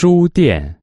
书店。